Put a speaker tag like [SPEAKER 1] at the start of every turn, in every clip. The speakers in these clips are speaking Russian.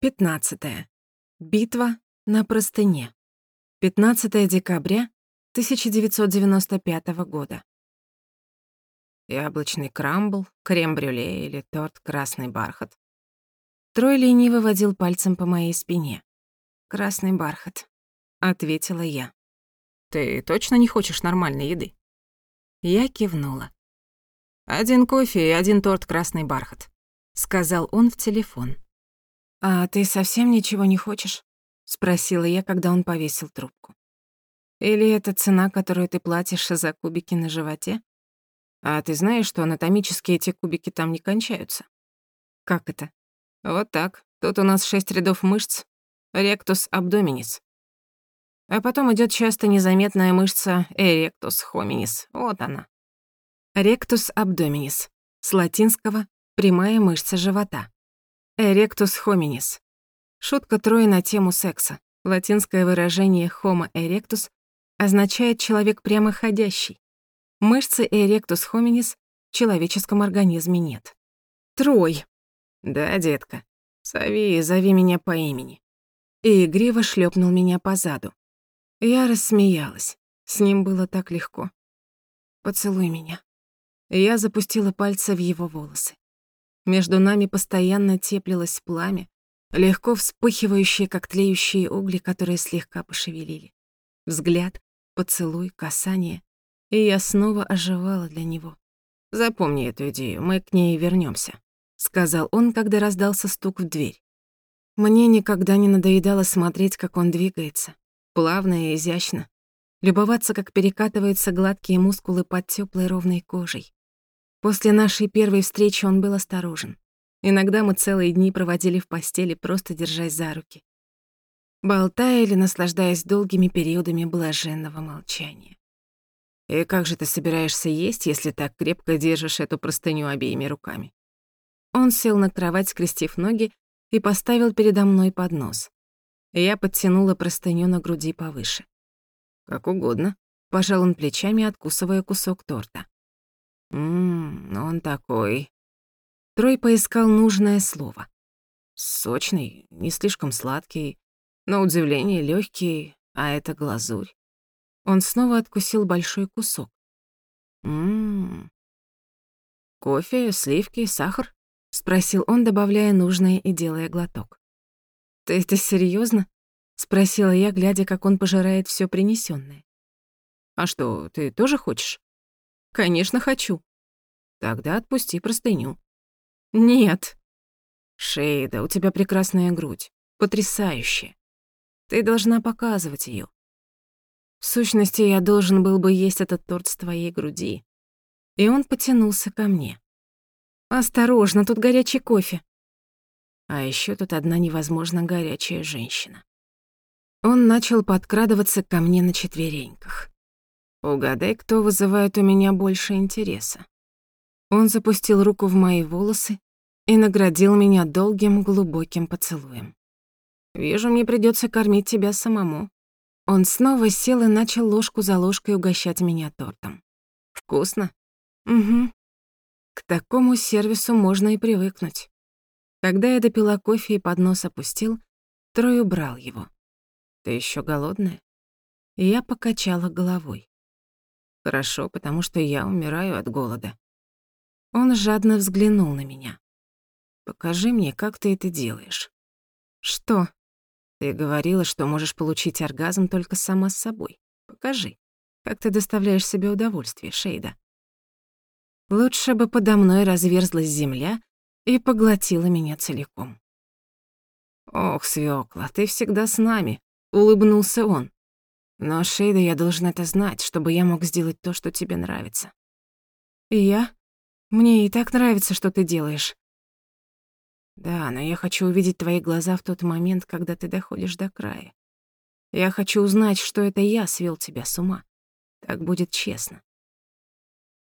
[SPEAKER 1] 15. Битва на простыне. 15 декабря 1995 года. Яблочный крамбл, крем-брюле или торт «Красный бархат». Трой лениво водил пальцем по моей спине. «Красный бархат», — ответила я.
[SPEAKER 2] «Ты точно не хочешь нормальной еды?»
[SPEAKER 1] Я кивнула.
[SPEAKER 2] «Один кофе и один торт «Красный бархат», — сказал он в телефон.
[SPEAKER 1] «А ты совсем ничего не хочешь?» — спросила я, когда он повесил трубку. «Или это цена, которую ты платишь за кубики на животе? А ты знаешь, что анатомически эти кубики там не кончаются?» «Как это?» «Вот так. Тут у нас шесть рядов мышц. Rectus abdominis. А потом идет часто незаметная мышца erectus hominis. Вот она. Rectus abdominis. С латинского «прямая мышца живота». Эректус хоминис. Шутка Трои на тему секса. Латинское выражение homo erectus означает «человек прямоходящий». Мышцы эректус хоминис в человеческом организме нет. Трой. Да, детка. Зови, зови меня по имени. И игриво шлепнул меня по заду. Я рассмеялась. С ним было так легко. Поцелуй меня. Я запустила пальцы в его волосы. Между нами постоянно теплилось пламя, легко вспыхивающие, как тлеющие угли, которые слегка пошевелили. Взгляд, поцелуй, касание, и я снова оживала для него. «Запомни эту идею, мы к ней вернемся, сказал он, когда раздался стук в дверь. Мне никогда не надоедало смотреть, как он двигается, плавно и изящно, любоваться, как перекатываются гладкие мускулы под теплой ровной кожей, После нашей первой встречи он был осторожен. Иногда мы целые дни проводили в постели, просто держась за руки. Болтая или наслаждаясь долгими периодами блаженного молчания. «И как же ты собираешься есть, если так крепко держишь эту простыню обеими руками?» Он сел на кровать, скрестив ноги, и поставил передо мной поднос. Я подтянула простыню на груди повыше. «Как угодно», — пожал он плечами, откусывая кусок торта. Ммм, он такой. Трой поискал нужное слово. Сочный, не слишком сладкий, на удивление легкий, а это глазурь. Он снова откусил большой кусок. Ммм. Кофе, сливки, сахар? Спросил он, добавляя нужное и делая глоток. «Ты это серьезно? Спросила я, глядя, как он пожирает все принесенное. «А что, ты тоже хочешь?» Конечно, хочу. Тогда отпусти простыню. Нет. Шейда, у тебя прекрасная грудь. Потрясающая. Ты должна показывать ее. В сущности, я должен был бы есть этот торт с твоей груди. И он потянулся ко мне. Осторожно, тут горячий кофе. А еще тут одна невозможно горячая женщина. Он начал подкрадываться ко мне на четвереньках. Угадай, кто вызывает у меня больше интереса. Он запустил руку в мои волосы и наградил меня долгим глубоким поцелуем. Вижу, мне придется кормить тебя самому. Он снова сел и начал ложку за ложкой угощать меня тортом. Вкусно? Угу. К такому сервису можно и привыкнуть. Когда я допила кофе и поднос опустил, Трой убрал его. Ты еще голодная? Я покачала головой. Хорошо, потому что я умираю от голода. Он жадно взглянул на меня. Покажи мне, как ты это делаешь. Что? Ты говорила, что можешь получить оргазм только сама с собой. Покажи, как ты доставляешь себе удовольствие, Шейда. Лучше бы подо мной разверзлась земля и поглотила меня целиком. «Ох, свёкла, ты всегда с нами», — улыбнулся он. Но, Шейда, я должен это знать, чтобы я мог сделать то, что тебе нравится. И я? Мне и так нравится, что ты делаешь. Да, но я хочу увидеть твои глаза в тот момент, когда ты доходишь до края. Я хочу узнать, что это я свел тебя с ума. Так будет честно.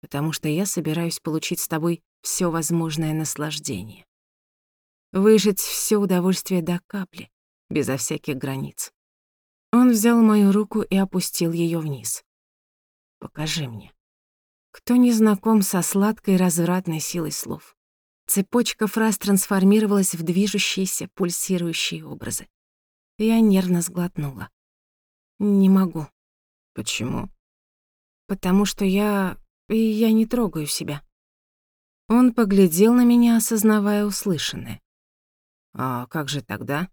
[SPEAKER 1] Потому что я собираюсь получить с тобой все возможное наслаждение. Выжать все удовольствие до капли, безо всяких границ. Он взял мою руку и опустил ее вниз. «Покажи мне. Кто не знаком со сладкой развратной силой слов? Цепочка фраз трансформировалась в движущиеся, пульсирующие образы. Я нервно сглотнула. «Не могу».
[SPEAKER 2] «Почему?»
[SPEAKER 1] «Потому что я... я не трогаю себя». Он поглядел на меня, осознавая услышанное.
[SPEAKER 2] «А как же тогда?»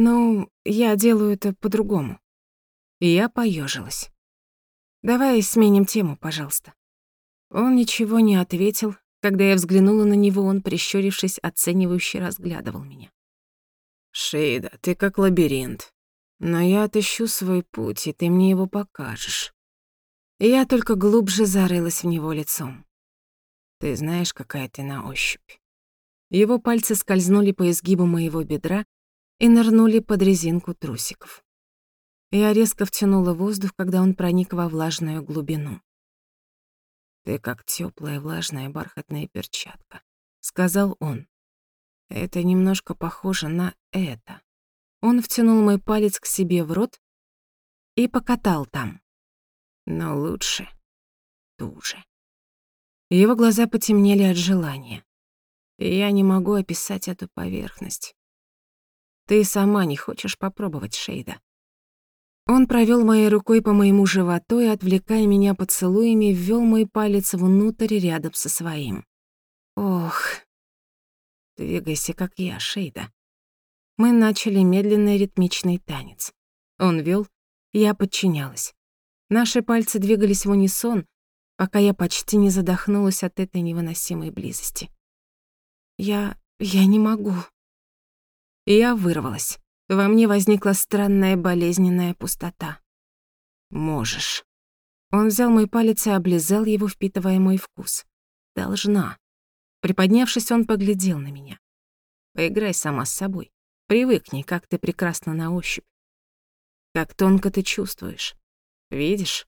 [SPEAKER 1] «Ну, я делаю это по-другому». Я поежилась. «Давай сменим тему, пожалуйста». Он ничего не ответил. Когда я взглянула на него, он, прищурившись, оценивающе разглядывал меня.
[SPEAKER 2] «Шейда, ты как лабиринт. Но я отыщу свой путь, и ты мне его покажешь».
[SPEAKER 1] я только глубже зарылась в него лицом.
[SPEAKER 2] Ты знаешь, какая ты на ощупь.
[SPEAKER 1] Его пальцы скользнули по изгибу моего бедра и нырнули под резинку трусиков. Я резко втянула воздух, когда он проник во влажную глубину.
[SPEAKER 2] «Ты как теплая влажная бархатная перчатка», — сказал он. «Это немножко похоже на это».
[SPEAKER 1] Он втянул мой палец к себе в рот и покатал там.
[SPEAKER 2] Но лучше туже.
[SPEAKER 1] Его глаза потемнели от желания.
[SPEAKER 2] Я не могу описать эту поверхность.
[SPEAKER 1] Ты сама не хочешь попробовать, Шейда. Он провёл моей рукой по моему животу и, отвлекая меня поцелуями, ввёл мой палец внутрь рядом со своим. Ох, двигайся, как я, Шейда. Мы начали медленный ритмичный танец. Он вёл, я подчинялась. Наши пальцы двигались в унисон, пока я почти не задохнулась от этой невыносимой близости. Я... я не могу. И я вырвалась. Во мне возникла странная болезненная пустота.
[SPEAKER 2] Можешь.
[SPEAKER 1] Он взял мой палец и облизал его, впитывая мой вкус. Должна. Приподнявшись, он поглядел на меня. Поиграй сама с собой. Привыкни, как ты прекрасна на ощупь. Как тонко ты чувствуешь. Видишь?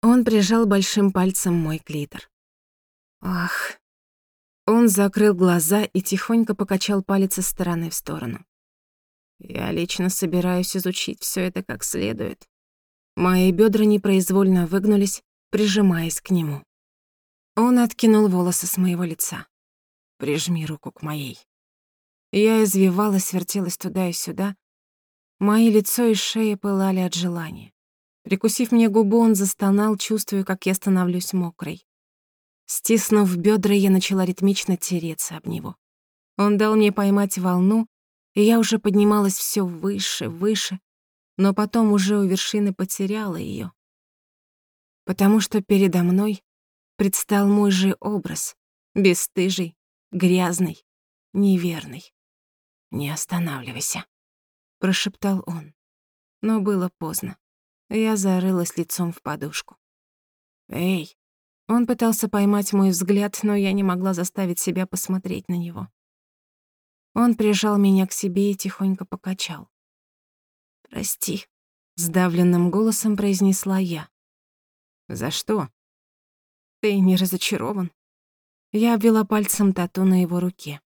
[SPEAKER 1] Он прижал большим пальцем мой клитор. Ах. Он закрыл глаза и тихонько покачал палец из стороны в сторону. Я лично собираюсь изучить все это как следует. Мои бедра непроизвольно выгнулись, прижимаясь к нему. Он откинул волосы с моего лица. Прижми руку к моей. Я извивалась, вертелась туда и сюда. Мои лицо и шея пылали от желания. Прикусив мне губу, он застонал, чувствуя, как я становлюсь мокрой. Стиснув бедра, я начала ритмично тереться об него. Он дал мне поймать волну, и я уже поднималась все выше, выше, но потом уже у вершины потеряла ее, Потому что передо мной предстал мой же образ, бесстыжий, грязный, неверный. «Не останавливайся», — прошептал он. Но было поздно. Я зарылась лицом в подушку. «Эй!» Он пытался поймать мой взгляд, но я не могла заставить себя посмотреть на него. Он прижал меня к себе и тихонько покачал. «Прости», — сдавленным голосом произнесла я.
[SPEAKER 2] «За что?»
[SPEAKER 1] «Ты не разочарован?» Я обвела пальцем тату на его руке.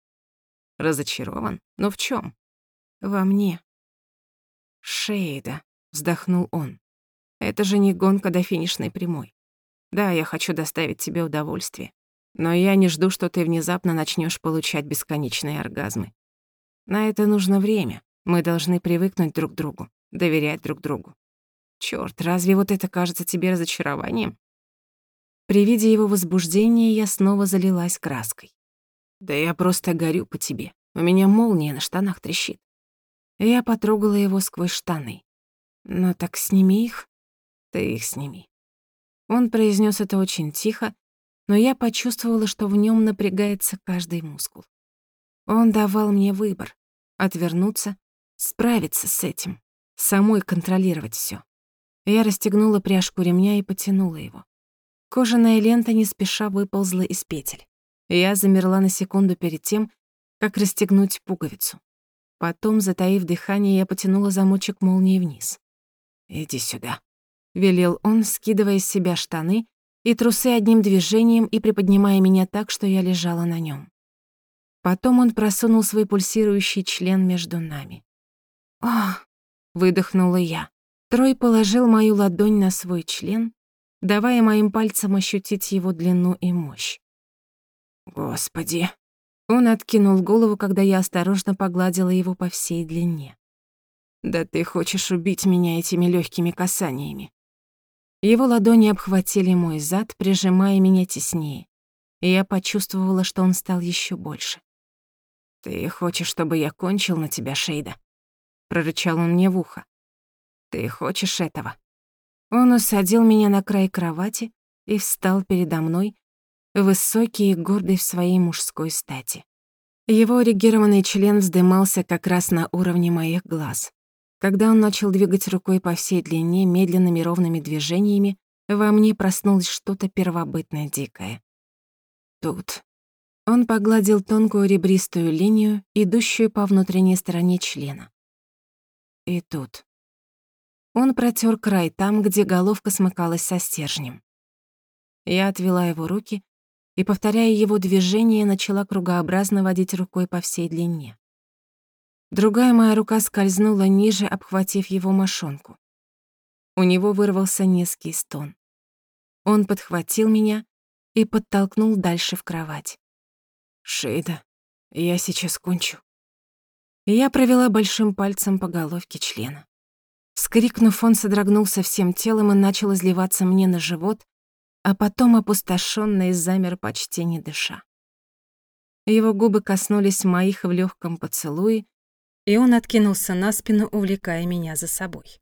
[SPEAKER 2] «Разочарован? Но в чем?
[SPEAKER 1] «Во мне». «Шейда», — вздохнул он. Это же не гонка до финишной прямой. Да, я хочу доставить тебе удовольствие, но я не жду, что ты внезапно начнешь получать бесконечные оргазмы. На это нужно время. Мы должны привыкнуть друг к другу, доверять друг другу. Чёрт, разве вот это кажется тебе разочарованием? При виде его возбуждения я снова залилась краской. Да я просто горю по тебе. У меня молния на штанах трещит. Я потрогала его сквозь штаны. Ну так сними их. Ты их сними. Он произнес это очень тихо, но я почувствовала, что в нем напрягается каждый мускул. Он давал мне выбор — отвернуться, справиться с этим, самой контролировать все. Я расстегнула пряжку ремня и потянула его. Кожаная лента не спеша выползла из петель. Я замерла на секунду перед тем, как расстегнуть пуговицу. Потом, затаив дыхание, я потянула замочек молнии вниз. «Иди сюда», — велел он, скидывая с себя штаны и трусы одним движением и приподнимая меня так, что я лежала на нем. Потом он просунул свой пульсирующий член между нами. «Ох!» — выдохнула я. Трой положил мою ладонь на свой член, давая моим пальцам ощутить его длину и мощь. «Господи!» Он откинул голову, когда я осторожно погладила его по всей длине.
[SPEAKER 2] «Да ты хочешь убить меня этими легкими касаниями».
[SPEAKER 1] Его ладони обхватили мой зад, прижимая меня теснее, и я почувствовала, что он стал еще больше.
[SPEAKER 2] «Ты хочешь, чтобы я кончил на тебя, Шейда?» — прорычал он мне в ухо. «Ты хочешь этого?»
[SPEAKER 1] Он усадил меня на край кровати и встал передо мной, высокий и гордый в своей мужской стати. Его эрегированный член вздымался как раз на уровне моих глаз. Когда он начал двигать рукой по всей длине медленными ровными движениями, во мне проснулось что-то первобытное дикое. Тут. Он погладил тонкую ребристую линию, идущую по внутренней стороне члена. И тут. Он протер край там, где головка смыкалась со стержнем. Я отвела его руки и, повторяя его движение, начала кругообразно водить рукой по всей длине. Другая моя рука скользнула ниже, обхватив его мошонку. У него вырвался низкий стон. Он подхватил меня и подтолкнул дальше в кровать.
[SPEAKER 2] «Шейда, я сейчас кончу».
[SPEAKER 1] Я провела большим пальцем по головке члена. Вскрикнув, он содрогнулся всем телом и начал изливаться мне на живот, а потом опустошённый замер почти не дыша. Его губы коснулись моих в лёгком поцелуе, и он откинулся на спину, увлекая меня за собой.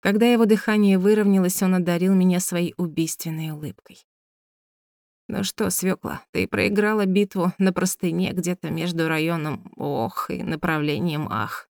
[SPEAKER 1] Когда его дыхание выровнялось, он одарил меня своей убийственной улыбкой.
[SPEAKER 2] «Ну что, свёкла, ты проиграла битву на простыне где-то между районом Ох и направлением Ах.